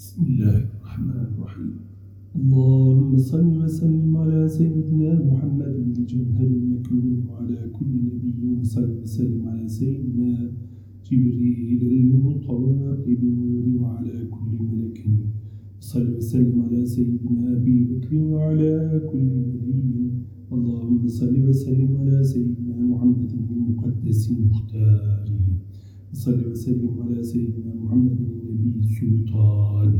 بسم الله الرحمن الرحيم. اللهم صل وسلم على سيدنا محمد الجوهر المكنون وعلى كل نبي وصل وسلم على سيدنا جبريل المطوق بالنور وعلى كل ملك. صل وسلم على سيدنا أبي بكر وعلى كل ولي. اللهم صل وسلم على سيدنا محمد المقدس المختار. صل وسلم على سيدنا محمد النبي السلطان.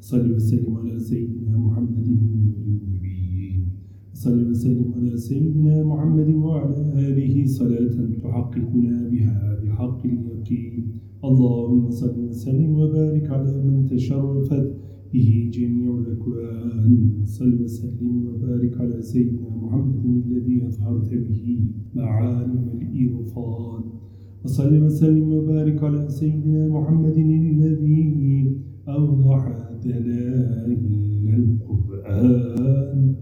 صل وسلم على سيدنا محمد النور المبين صل وسلم على سيدنا محمد وعلى آله صلاة تحققنا بها بحق اليقين. اللهم صل وسلم وبارك على من تشرفت به جميع الأكوان. صل وسلم وبارك على سيدنا محمد الذي أظهرت به معالم الإرفان. وصل وسلم وبارك على سيدنا محمد الذي أوضح دلائل القرآن.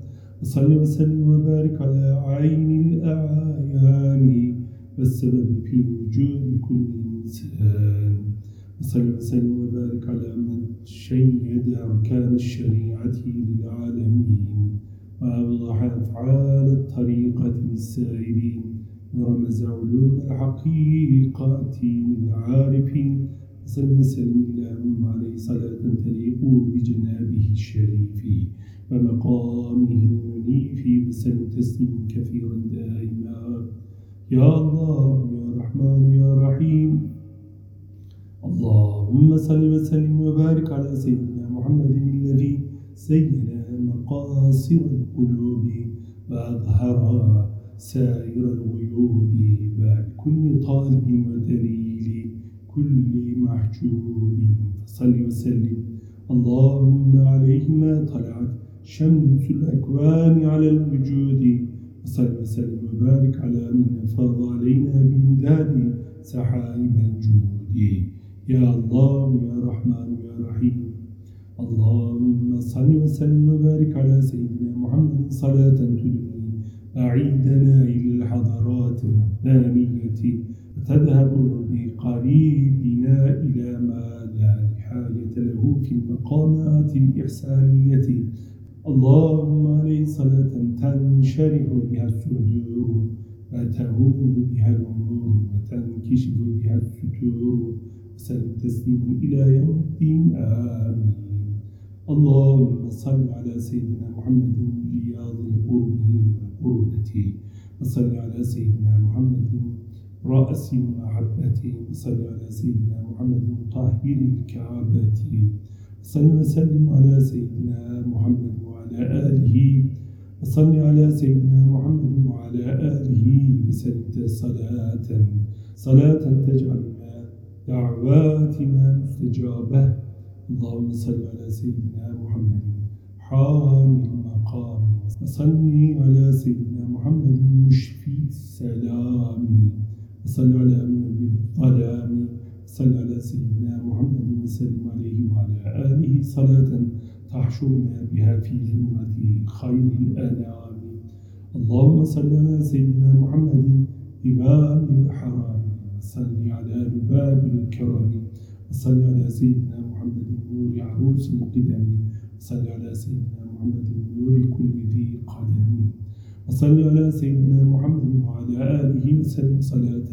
وصل وسلم وبارك على عين الأعيان والسبب في وجود كل إنسان. وصل وسلم وبارك على من شيد أركان الشريعة للعالمين. وأوضح أفعال الطريقة للسائرين ورمز علوم الحقيقة للعارفين. وسلم اللهم عليه صلاة تليق بجنابه الشريف ومقامه المنيف وسلم تسليما كثيرا دائما. يا الله يا رحمن يا رحيم. اللهم صل وسلم وبارك على سيدنا محمد الذي زين مقاصر القلوب وأظهر سائر الغيوب بعد كل طالب ودليل كل محجوب. فصل وسلم. اللهم عليه ما طلعت شمس الأكوان على الوجود. وصل وسلم وبارك على من أفاض علينا بإمداد سحائب الجود. يا الله يا رحمن يا رحيم. اللهم صل وسلم وبارك على سيدنا محمد صلاة تدني. أعيدنا إلى الحضارات الربانية وتذهب بقريبنا إلى ما لا نهاية له في المقامات الإحسانية. اللهم عليه صلاة تنشرح بها الصدور وتهون بها الأمور وتنكشف بها الستور وسلم تسليما إلى يوم الدين آمين. اللهم صل على سيدنا محمد رياض القرب والقربة. وصل على سيدنا محمد رأس المحبة. وصل على سيدنا محمد طاهر الكعبة. وصل وسلم على سيدنا محمد وعلى آله. وصل على سيدنا محمد وعلى آله. وسلم صلاة. صلاة تجعلنا دعواتنا مستجابة. اللهم صل على سيدنا محمد. حامل المقام وصل على سيدنا محمد مشفي السلام. وصل على من الظلام. صل على سيدنا محمد وسلم عليه وعلى آله. صلاة تحشرنا بها في ذمة خير الأنام. اللهم صل على سيدنا محمد إمام الحرام. وصل على باب الكرم وصل على سيدنا محمد نور عروس القدم. وصل على سيدنا محمد نور كل ذي قدم. وصل على سيدنا محمد وعلى آله وسلم صلاة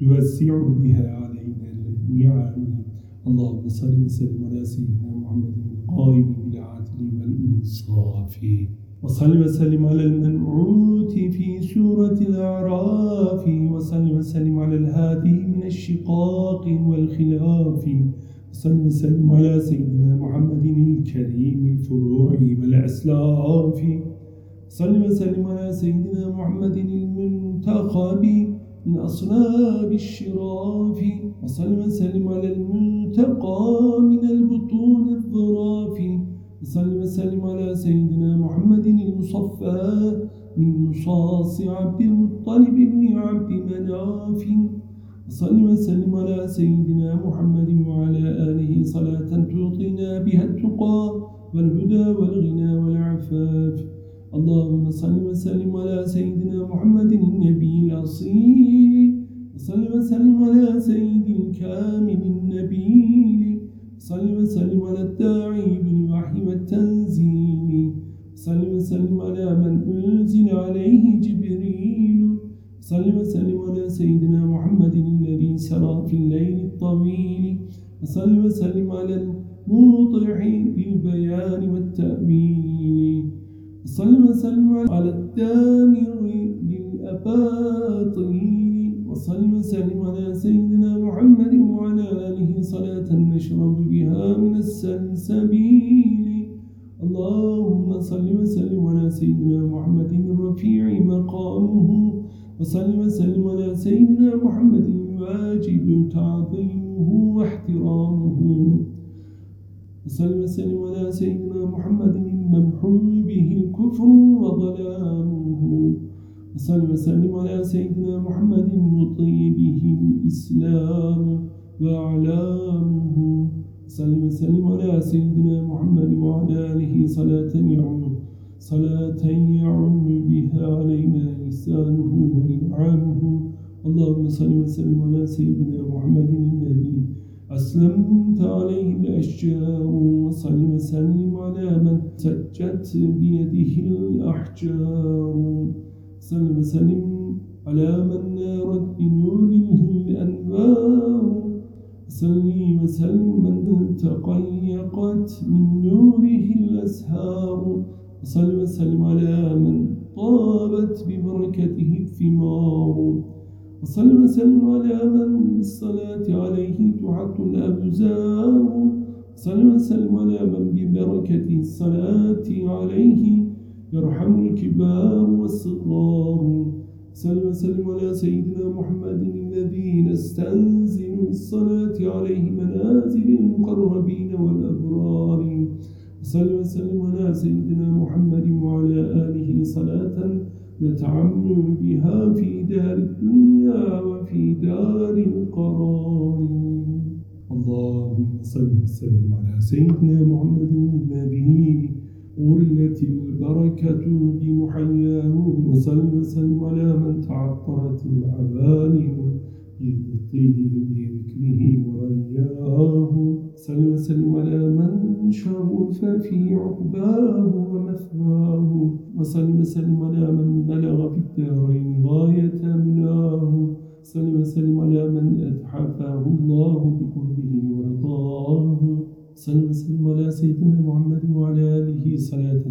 توسع بها علينا النعم. اللهم صل وسلم على سيدنا محمد القائم بالعدل والإنصاف. وصل وسلم على المنعوت في سورة الأعراف. وصل وسلم على الهادي من الشقاق والخلاف. وصل وسلم على سيدنا محمد الكريم الفروع والأسلاف. صل وسلم على سيدنا محمد المنتخب من أصلاب الشراف. وصل وسلم على المنتقى من البطون الظراف. وصل وسلم على سيدنا محمد المصفى من نصاص عبد المطلب بن عبد مناف. وصل وسلم على سيدنا محمد وعلى آله صلاة تعطينا بها التقى والهدى والغنى والعفاف. اللهم صل وسلم على سيدنا محمد النبي الأصيل. وصل وسلم على سيد الكامل النبيل صل وسلم على الداعي بالوحي والتنزيل. صل وسلم على من أنزل عليه جبريل. صل وسلم على سيدنا محمد الذي سرى في الليل الطويل. وصل وسلم على الموضع للبيان والتأويل. وصل وسلم على الدامر للأباطيل. وصل وسلم على سيدنا محمد وعلى آله صلاة نشرب بها من السلسبيل. اللهم صل وسلم على سيدنا محمد الرفيع مقامه وصل وسلم على سيدنا محمد الواجب تعظيمه واحترامه. وصل وسلم على سيدنا محمد الممحو به الكفر وظلامه. وصل وسلم على سيدنا محمد المطي به الإسلام وأعلامه. صل وسلم على سيدنا محمد وعلى آله صلاة يعم صلاة يعم بها علينا إحسانه وإنعامه. اللهم صل وسلم على سيدنا محمد الذي أسلمت عليه الأشجار. وصل وسلم على من سجت بيده الأحجار. صل وسلم على من نارت بنوره الأنوار. صلي وسلم من تقيقت من نوره الأسهار. وصل وسلم على من طابت ببركته الثمار. وصل وسلم على من بالصلاة عليه تعط الأبزار. وصل وسلم على من ببركة الصلاة عليه يرحم الكبار والصغار. صل وسلم على سيدنا محمد الذي نستنزل بالصلاة عليه منازل المقربين والأبرار. صل وسلم على سيدنا محمد وعلى آله صلاة نتعم بها في دار الدنيا وفي دار القرار. اللهم صل وسلم على سيدنا محمد النبي أرنت البركة بمحياه وصل وسلم على من تعطرت العوالم بطيب ذكره ورياه صل وسلم على من شرف في عقباه ومثواه. وصل وسلم على من بلغ في الدارين غاية مناه وسلم على من أتحفه الله بقربه ورضاه. صلى وسلم على سيدنا محمد وعلى آله صلاة.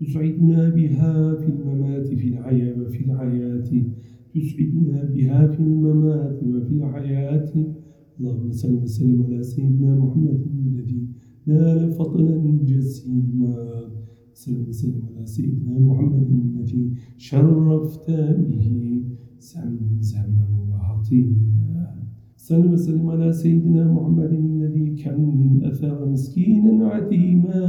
تسعدنا بها في الممات في الحياة وفي الحياة. تسعدنا بها في الممات وفي الحياة. اللهم صل وسلم على سيدنا محمد الذي نال فضلا جسيما. صل وسلم على سيدنا محمد الذي شرفت به زمزما وعطيما صل وسلم على سيدنا محمد الذي كان أثر مسكينا عديما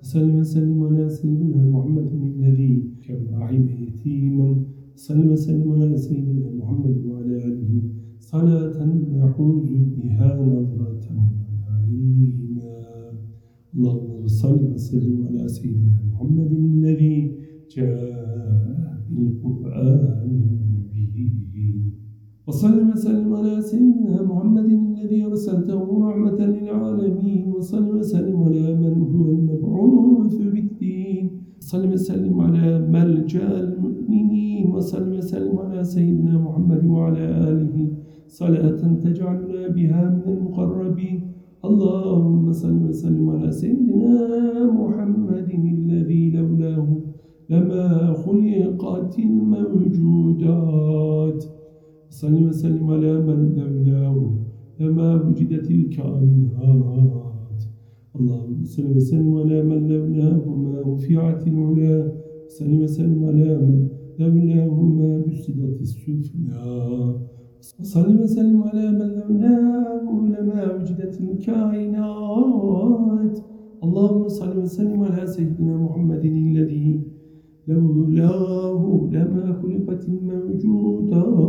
صل وسلم على سيدنا محمد الذي كان رحم يتيما. صل وسلم على سيدنا محمد وعلى آله. صلاة نحوز بها نظرة نعيما. اللهم صل وسلم على سيدنا محمد الذي جاء بالقرآن المبين. وصل وسلم على سيدنا محمد الذي أرسلته رحمة للعالمين. وصل وسلم على من هو المبعوث بالدين. صل وسلم على ملجأ المؤمنين. وصل وسلم على سيدنا محمد وعلى آله. صلاة تجعلنا بها من المقربين. اللهم صل وسلم على سيدنا محمد الذي لولاه. لما خلقت الموجودات. صل وسلم على من لولاه لما وجدت الكائنات. اللهم صل وسلم على من لولاه ما رفعت العلا. صل وسلم على من لولاه ما بسطت السفلى. صل وسلم على من لولاه لما وجدت الكائنات. اللهم صل وسلم على سيدنا محمد الذي لولاه لما خلقت الموجودات.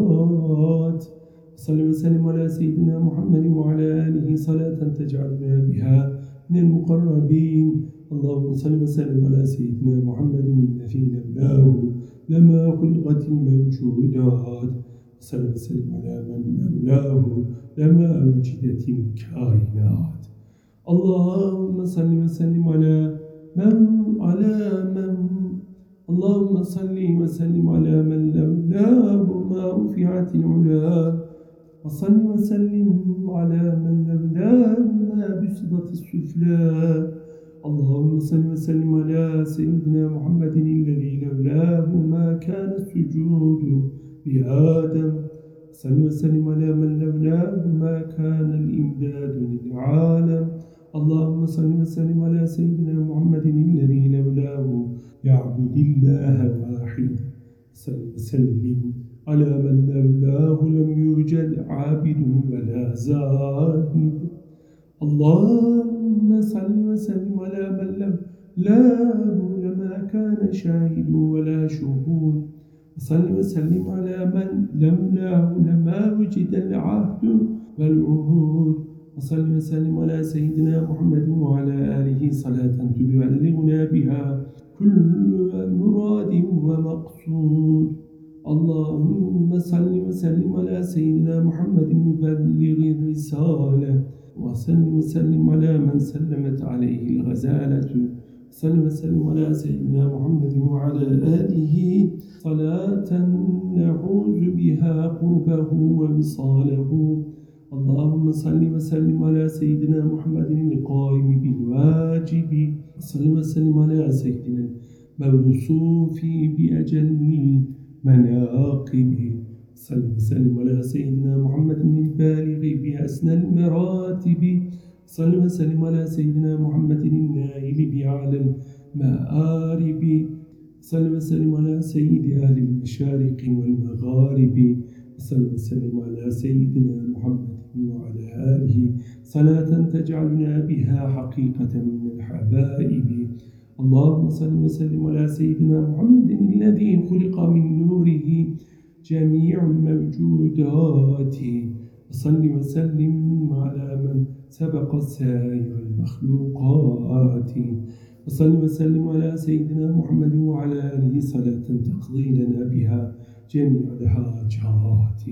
صل وسلم على سيدنا محمد وعلى آله صلاة تجعلنا بها من المقربين. اللهم صل وسلم على سيدنا محمد الذي لولاه لما خلقت الموجودات. صل وسلم على من لولاه لما وجدت الكائنات. اللهم صل وسلم على من على من اللهم صل وسلم على من لولاه ما رفعت العلا. وصل وسلم على من لولاه ما بسطت السفلى. اللهم صل وسلم على سيدنا محمد الذي لولاه ما كان السجود لآدم. صل وسلم على من لولاه ما كان الإمداد للعالم. اللهم صل وسلم على سيدنا محمد الذي لولاه يعبد الله واحد. صل وسلم على من لولاه لم يوجد عابد ولا زاهد اللهم صل وسلم على من لولاه لما كان شاهد ولا شهود. صل وسلم على من لولاه لما وجد العهد والعهود. وصل وسلم على سيدنا محمد وعلى آله صلاة تبلغنا بها. كل مراد ومقصود. اللهم صل وسلم على سيدنا محمد مبلغ الرسالة. وصل وسلم على من سلمت عليه الغزالة. صل وسلم على سيدنا محمد وعلى آله. صلاة نعوذ بها قربه ووصاله. اللهم صل وسلم على سيدنا محمد القائم بالواجب. وصل وسلم على سيدنا الموصوف بأجل المناقب صل وسلم على سيدنا محمد البالغ بأسنى المراتب. صل وسلم على سيدنا محمد النائل بأعلى المآرب. صل وسلم على سيد أهل المشارق والمغارب. صل وسلم على سيدنا محمد آله صلاة تجعلنا بها حقيقة من الحبائب. اللهم صل وسلم على سيدنا محمد الذي خلق من نوره جميع الموجودات وصل وسلم على من سبق سائر المخلوقات. وصل وسلم على سيدنا محمد وعلى آله صلاة تقضي لنا بها جميع الحاجات.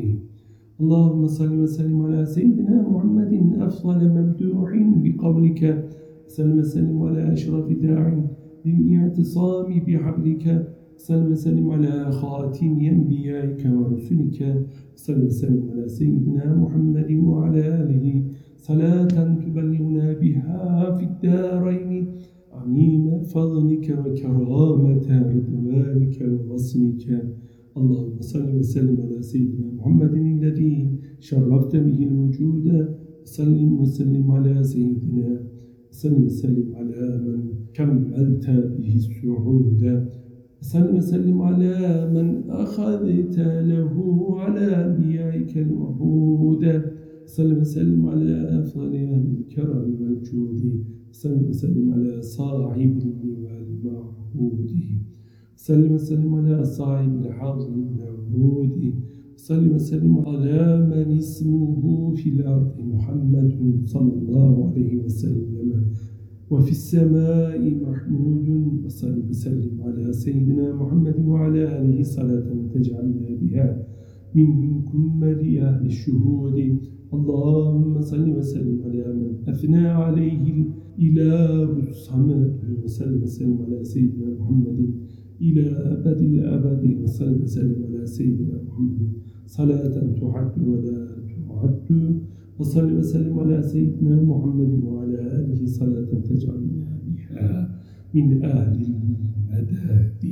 اللهم صل وسلم على سيدنا محمد أفضل ممدوح بقولك. صل وسلم على أشرف داع للإعتصام بحبلك. صل وسلم على خاتم أنبيائك ورسلك. صل وسلم على سيدنا محمد وعلى آله. صلاة تبلغنا بها في الدارين. عميم فضلك وكرامة رضوانك ووصلك. اللهم صل وسلم على سيدنا محمد الذي شرفت به الوجود. وسلم وسلم على سيدنا. وسلم وسلم على من كملت به السعود وسلم وسلم على من أخذت له على أنبيائك الوعود. وسلم وسلم على أفضل أهل الكرم والجود. وسلم وسلم على صاحب والمعبود. سلم وسلم على صاحب الحظ المعبود صل وسلم على من اسمه في الأرض محمد صلى الله عليه وسلم. وفي السماء محمود. وصل وسلم على سيدنا محمد وعلى آله صلاة تجعلنا بها من كمل أهل الشهود. اللهم صل وسلم على من أثنى عليه الإله الصمد. وسلم وسلم على سيدنا محمد إلى أبد الأبد وصل وسلم على سيدنا محمد. صلاة تعد ولا تعد. وصل وسلم على سيدنا محمد وعلى آله صلاة تجعلنا بها من أهل المداد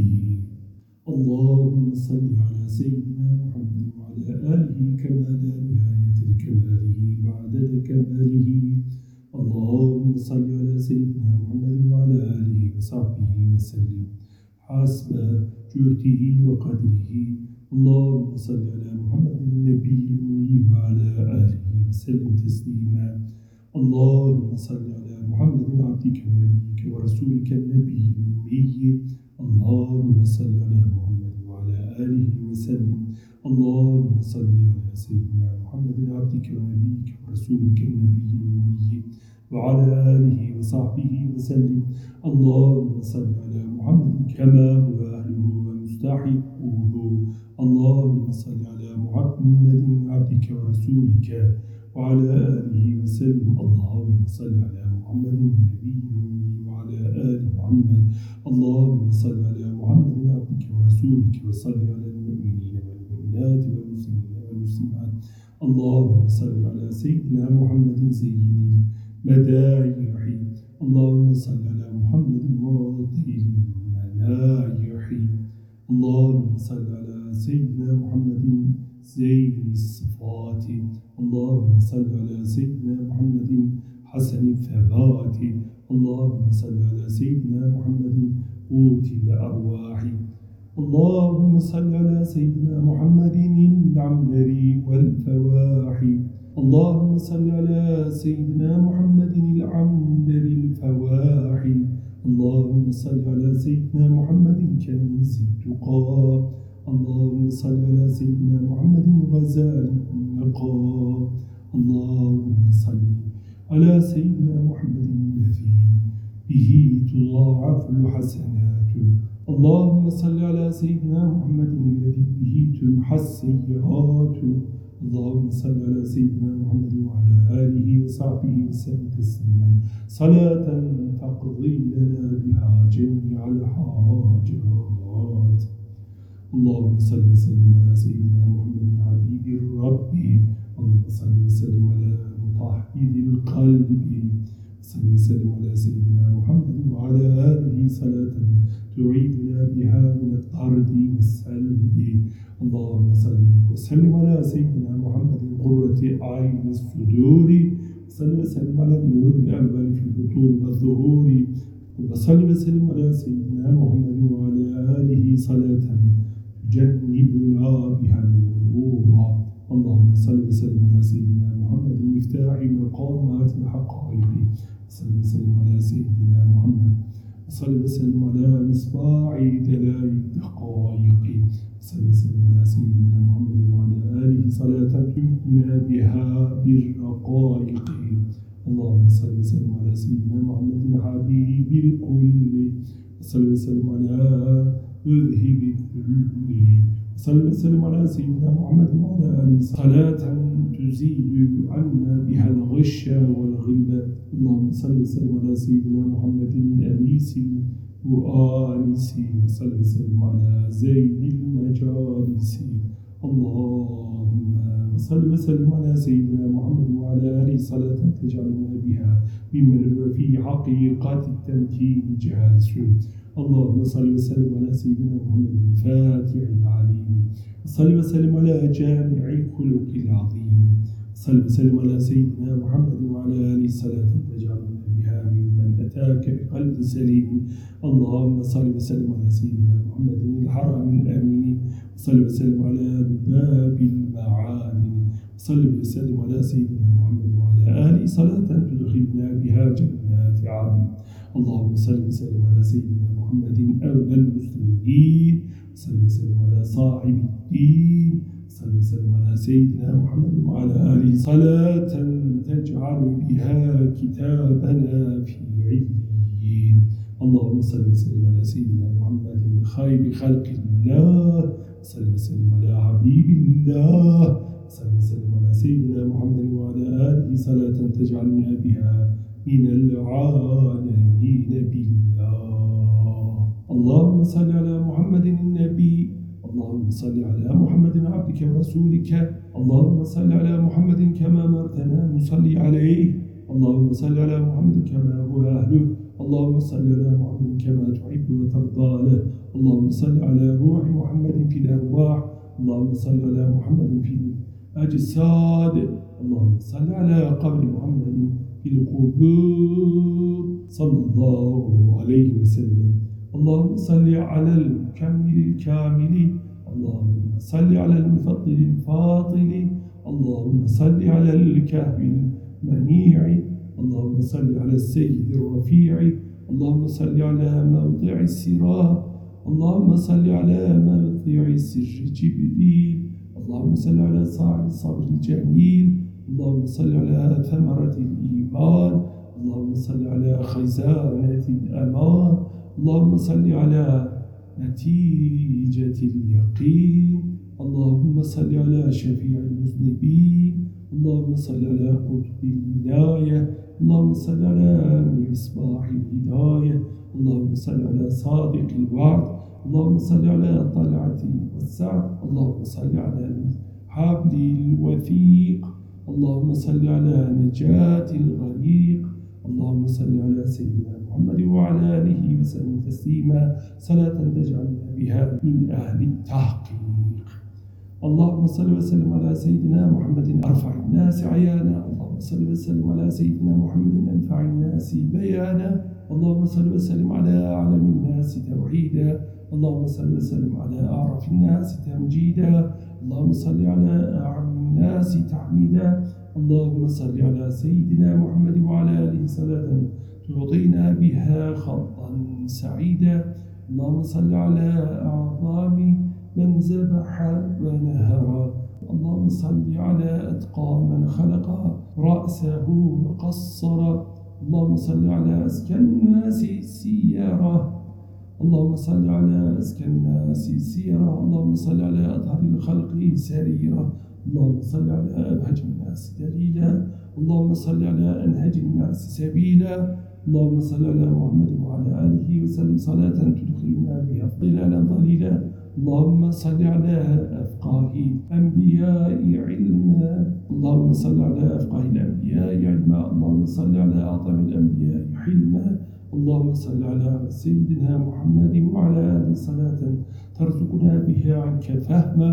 اللهم صل على سيدنا محمد وعلى آله كما لا نهاية لكماله بعدد كماله اللهم صل على سيدنا محمد وعلى آله وصحبه وسلم. حسب جهده وقدره. اللهم صل على محمد النبي الأمي وعلى آله وسلم تسليما. اللهم صل على محمد عبدك ونبيك ورسولك النبي الأمي. اللهم صل على محمد وعلى آله وسلم. اللهم صل على سيدنا محمد عبدك ونبيك ورسولك النبي الأمي. وعلى آله وصحبه وسلم. اللهم صل على محمد كما هو أهله ومستحقه اللهم صل على محمد عبدك ورسولك وعلى آله وسلم. اللهم صل على محمد النبي وعلى آل محمد. اللهم صل على محمد عبدك ورسولك وصل على المؤمنين والمؤمنات والمسلمين والمسلمات. اللهم صل على سيدنا محمد المدايح اللهم صل على محمد معطي المنايح اللهم صل على سيدنا محمد زين الصفات اللهم صل على سيدنا محمد حسن الثبات. اللهم صل على سيدنا محمد قوت الأرواح. اللهم صل على سيدنا محمد العنبري والفواحي اللهم صل على سيدنا محمد العنبر الفواحي اللهم صل على سيدنا محمد كنز التقى. اللهم صل على سيدنا محمد غزال النقى. اللهم صل على سيدنا محمد الذي به تضاعف الحسنات. اللهم صل على سيدنا محمد الذي به تمحى السيئات. اللهم صل على سيدنا محمد وعلى آله وصحبه وسلم تسليما. صلاة تقضي لنا بها جميع الحاجات. اللهم صل وسلم على سيدنا محمد حبيب الرب. اللهم صل وسلم على مطهر القلب. صل وسلم على سيدنا محمد وعلى آله صلاة تعيدنا بها من الطرد والسلب. اللهم صل وسلم على سيدنا محمد قرة أعين الصدور. صل وسلم على النور الأول في البطون والظهور. وصل وسلم على سيدنا محمد وعلى آله صلاة تجنبنا بها الغرور. اللهم صل وسلم على سيدنا محمد مفتاح مقامات الحقائق. صل وسلم على سيدنا محمد صل وسلم على مصباح دلائل الدقائق صل وسلم على سيدنا محمد وعلى آله صلاة تمدنا بها بالرقائق اللهم صل وسلم على سيدنا محمد حبيب الكل. صل وسلم على مذهب الذل صل وسلم على سيدنا محمد وعلى آله صلاة تزيل عنا بها الغش والغلة اللهم صل وسلم على سيدنا محمد الأنيس وآنس وصل وسلم على زين المجالس. اللهم صل وسلم على سيدنا محمد وعلى آله صلاة تجعلنا بها ممن هو في حقيقة التمكين جالس اللهم صل وسلم على سيدنا محمد الفاتح العليم. صل وسلم على جامع الخلق العظيم. صل وسلم على سيدنا محمد وعلى آله صلاة تجعلنا بها ممن أتاك بقلب سليم. اللهم صل وسلم على سيدنا محمد الحرم الآمين. صل وسلم على باب المعالم. صل وسلم على سيدنا محمد وعلى آله صلاة تدخلنا بها جنات عدن. اللهم صل وسلم على سيدنا محمد أولى المسلمين. صل وسلم على صاحب الدين. صل وسلم على سيدنا محمد وعلى آله. صلاة تجعل بها كتابنا في عليين. اللهم صل وسلم على سيدنا محمد خير خلق الله. صل وسلم على حبيب الله. صل وسلم على سيدنا محمد وعلى آله. صلاة تجعلنا بها من العالمين بالله. اللهم صل على صل على محمد عبدك ورسولك. اللهم صل على محمد كما مرتنا نصلي عليه. اللهم صل على محمد كما هو أهله. اللهم صل على محمد كما تحب وترضى له. اللهم صل على روح محمد في الأرواح. اللهم صل على محمد في الأجساد. اللهم صل على قبر محمد في القبور. صلى الله عليه وسلم. اللهم صل على الكمل الكامل. اللهم صل على المفضل الفاضل اللهم صل على الكهف المنيع اللهم صل على السيد الرفيع اللهم صل على موضع السراء اللهم صل على موضع السر جبريل اللهم صل على صاحب الصبر الجميل اللهم صل على ثمرة الإيمان اللهم صل على خزانة الأمان اللهم صل على نتيجة اليقين. اللهم صل على شفيع المذنبين. اللهم صل على قطب الولاية. اللهم صل على مصباح الهداية. اللهم صل على صادق الوعد. اللهم صل على طلعة والسعد. اللهم صل على الحبل الوثيق. اللهم صل على نجاة الغريق. اللهم صل على سيدنا محمد وعلى آله وسلم تسليما. صلاة تجعلنا بها من أهل التحقيق. اللهم صل وسلم على سيدنا محمد. أرفع الناس عيانا. اللهم صل وسلم على سيدنا محمد. أنفع الناس بيانا. اللهم صل وسلم على أعلم الناس توحيدا. اللهم صل وسلم على أعرف الناس تمجيدا. اللهم صل على أعم الناس تحميدا اللهم صل على سيدنا محمد وعلى آله صلاة تعطينا بها خطا سعيدا. اللهم صل على أعظام من ذبح ونهر. اللهم صل على أتقى من خلق رأسه وقصر. اللهم صل على أزكى الناس سيارة. اللهم صل على أزكى الناس سيرة اللهم صل على أطهر الخلق سريرة. اللهم صل على أبهج الناس دليلا. اللهم صل على أنهج الناس سبيلا. اللهم صل على محمد وعلى آله وسلم صلاة تدخلنا بها ظلالا ظليلا. اللهم صل على أفقاه الأنبياء علما اللهم صل على أفقاه الأنبياء علما اللهم صل على أعظم الأنبياء حلما اللهم صل على سيدنا محمد وعلى آله صلاة ترزقنا بها عنك فهما.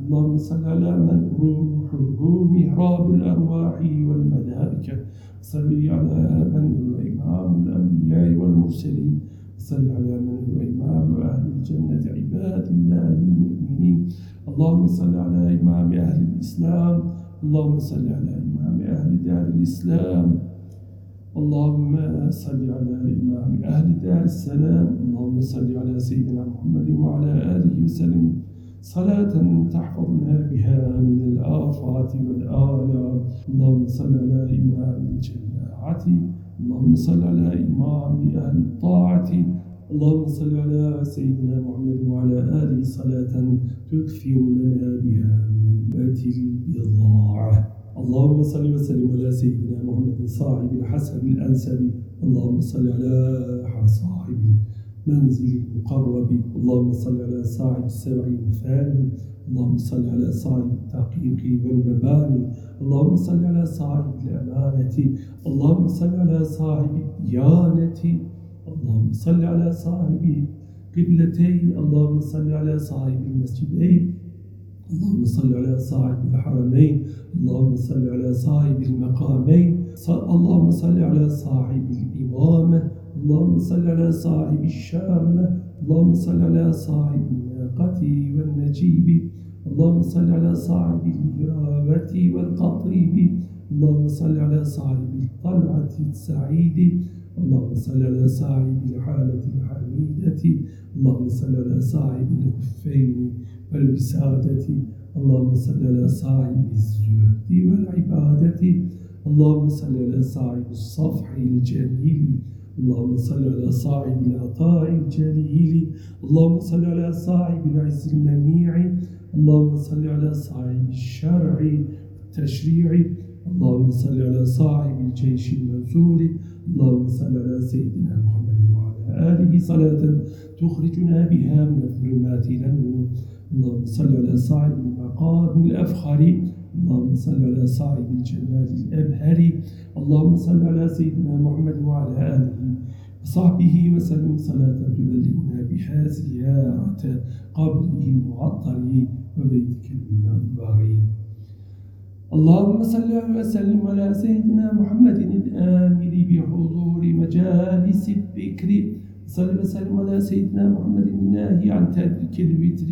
اللهم صل على من روحه مهراب الأرواح والملائكة. صل على من هو إمام الأنبياء والمرسلين. صل على من هو إمام أهل الجنة. عباد الله المؤمنين. اللهم صل على إمام أهل الإسلام. اللهم صل على إمام أهل دار الإسلام. اللهم صل على إمام أهل دار السلام. اللهم صل على سيدنا محمد وعلى آله وسلم. صلاة تحفظنا بها من الآفات والآلام اللهم صل على إمام الجماعة اللهم صل على إمام أهل الطاعة اللهم صل على سيدنا محمد وعلى آله صلاة تكثر لنا بها من البضاعة. اللهم صل وسلم على سيدنا محمد صاحب الحسب الأنسب اللهم صل على صاحب المنزل المقرب اللهم صل على صاحب السبع المثاني اللهم صل على صاحب التحقيق والمباني. اللهم صل على صاحب الأمانة. اللهم صل على صاحب الديانة اللهم صل على صاحب قبلتين. اللهم صل على صاحب المسجدين. اللهم صل على صاحب الحرمين. اللهم صل على صاحب المقامين. اللهم صل على صاحب الإمامة. اللهم صل على صاحب الشامة اللهم صل على صاحب الناقة والنجيب اللهم صل على صاحب الهرابة والقطيب اللهم صل على صاحب الطلعة السعيد اللهم صل على صاحب الحالة الحميدة اللهم صل على صاحب الخفين والوسادة اللهم صل على صاحب الزهد والعبادة اللهم صل على صاحب الصفح الجميل. اللهم صل على صاحب العطاء الجليل. اللهم صل على صاحب العز المنيع. اللهم صل على صاحب الشرع التشريع اللهم صل على صاحب الجيش المنصور. اللهم صل على سيدنا محمد وعلى آله. صلاة تخرجنا بها من الظلمات إلى النور. اللهم صل على صاحب المقام الأفخر. اللهم صل على صاحب الجمال الأبهر. اللهم صل على سيدنا محمد وعلى آله وصحبه وسلم. صلاة تبلغنا بها زيارة قبره المعطر وبيتك المنور. اللهم صل وسلم على سيدنا محمد الآمر بحضور مجالس الذكر. صل وسلم على سيدنا محمد الناهي عن ترك الوتر.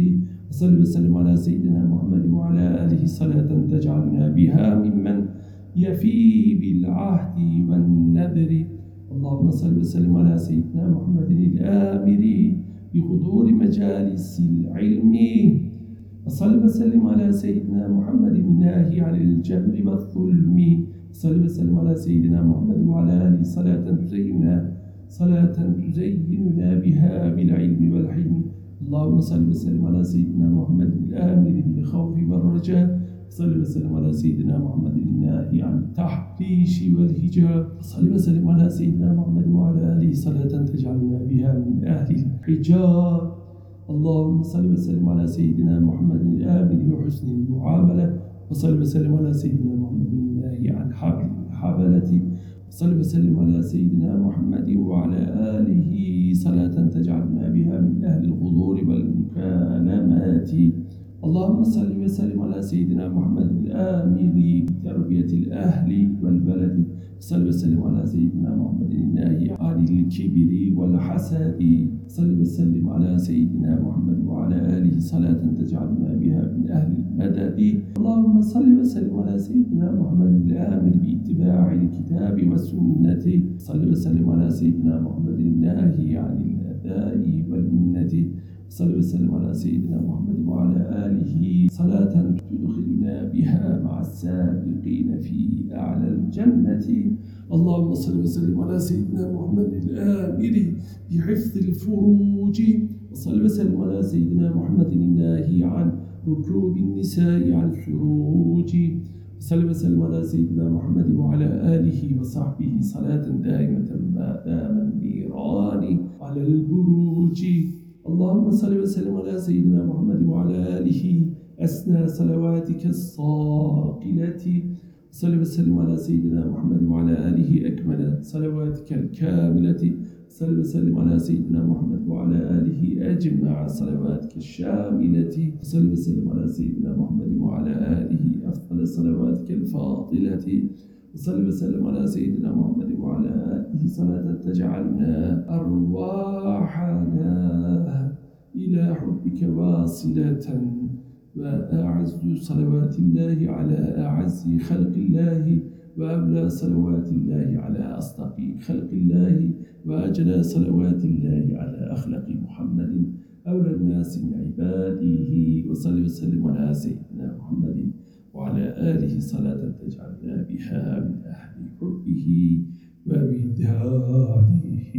وصل وسلم على سيدنا محمد وعلى آله صلاة تجعلنا بها ممن يفي بالعهد والنذر. اللهم صل وسلم على سيدنا محمد الآمر بحضور مجالس العلم. وصل وسلم على سيدنا محمد الناهي عن الجبر والظلم. صل وسلم على سيدنا محمد وعلى آله صلاة تزيننا صلاة تزيننا بها بالعلم والحلم. اللهم صل وسلم على سيدنا محمد الآمر بالخوف والرجاء. صل وسلم على سيدنا محمد الناهي عن التحريش والهجاب صل وسلم على سيدنا محمد وعلى آله. صلاة تجعلنا بها من أهل الحجاب اللهم صل وسلم على سيدنا محمد الآمن بحسن المعاملة. وصل وسلم على سيدنا محمد الناهي عن حبل الحبلة صل وسلم على سيدنا محمد وعلى آله صلاة تجعلنا بها من أهل الغضور والمكالمات. اللهم صل وسلم على سيدنا محمد الآمر بتربية الأهل والبلد. صل وسلم على سيدنا محمد الناهي عن الكبر والحسد. صل وسلم على سيدنا محمد وعلى آله صلاة تجعلنا بها من أهل المدد. اللهم صل وسلم على سيدنا محمد الآمر باتباع الكتاب والسنة. صل وسلم على سيدنا محمد الناهي عن الأذى والمنة. صلى وسلم على سيدنا محمد وعلى آله صلاة تدخلنا بها مع السابقين في أعلى الجنة. اللهم صل وسلم على سيدنا محمد الآمر بحفظ الفروج. وصل وسلم على سيدنا محمد الناهي عن ركوب النساء عن الخروج. صلى وسلم على سيدنا محمد وعلى آله وصحبه صلاة دائمة ما دام النيران على البروج. اللهم صل وسلم على سيدنا محمد وعلى آله أسنى صلواتك الصاقلة. صل وسلم على سيدنا محمد وعلى آله أكمل صلواتك الكاملة. صل وسلم على سيدنا محمد وعلى آله أجمع صلواتك الشاملة. صل وسلم على سيدنا محمد وعلى آله أفضل صلواتك الفاضلة. وصل وسلم على سيدنا محمد وعلى آله صلاة تجعلنا أرواحنا إلى حبك واصلة وأعز صلوات الله على أعز خلق الله وأبلى صلوات الله على أصدق خلق الله وأجلى صلوات الله على أخلاق محمد أولى الناس من عباده. وصلى وسلم على سيدنا محمد. وعلى آله صلاة تجعلنا بها من أحد حبه ومن دعائه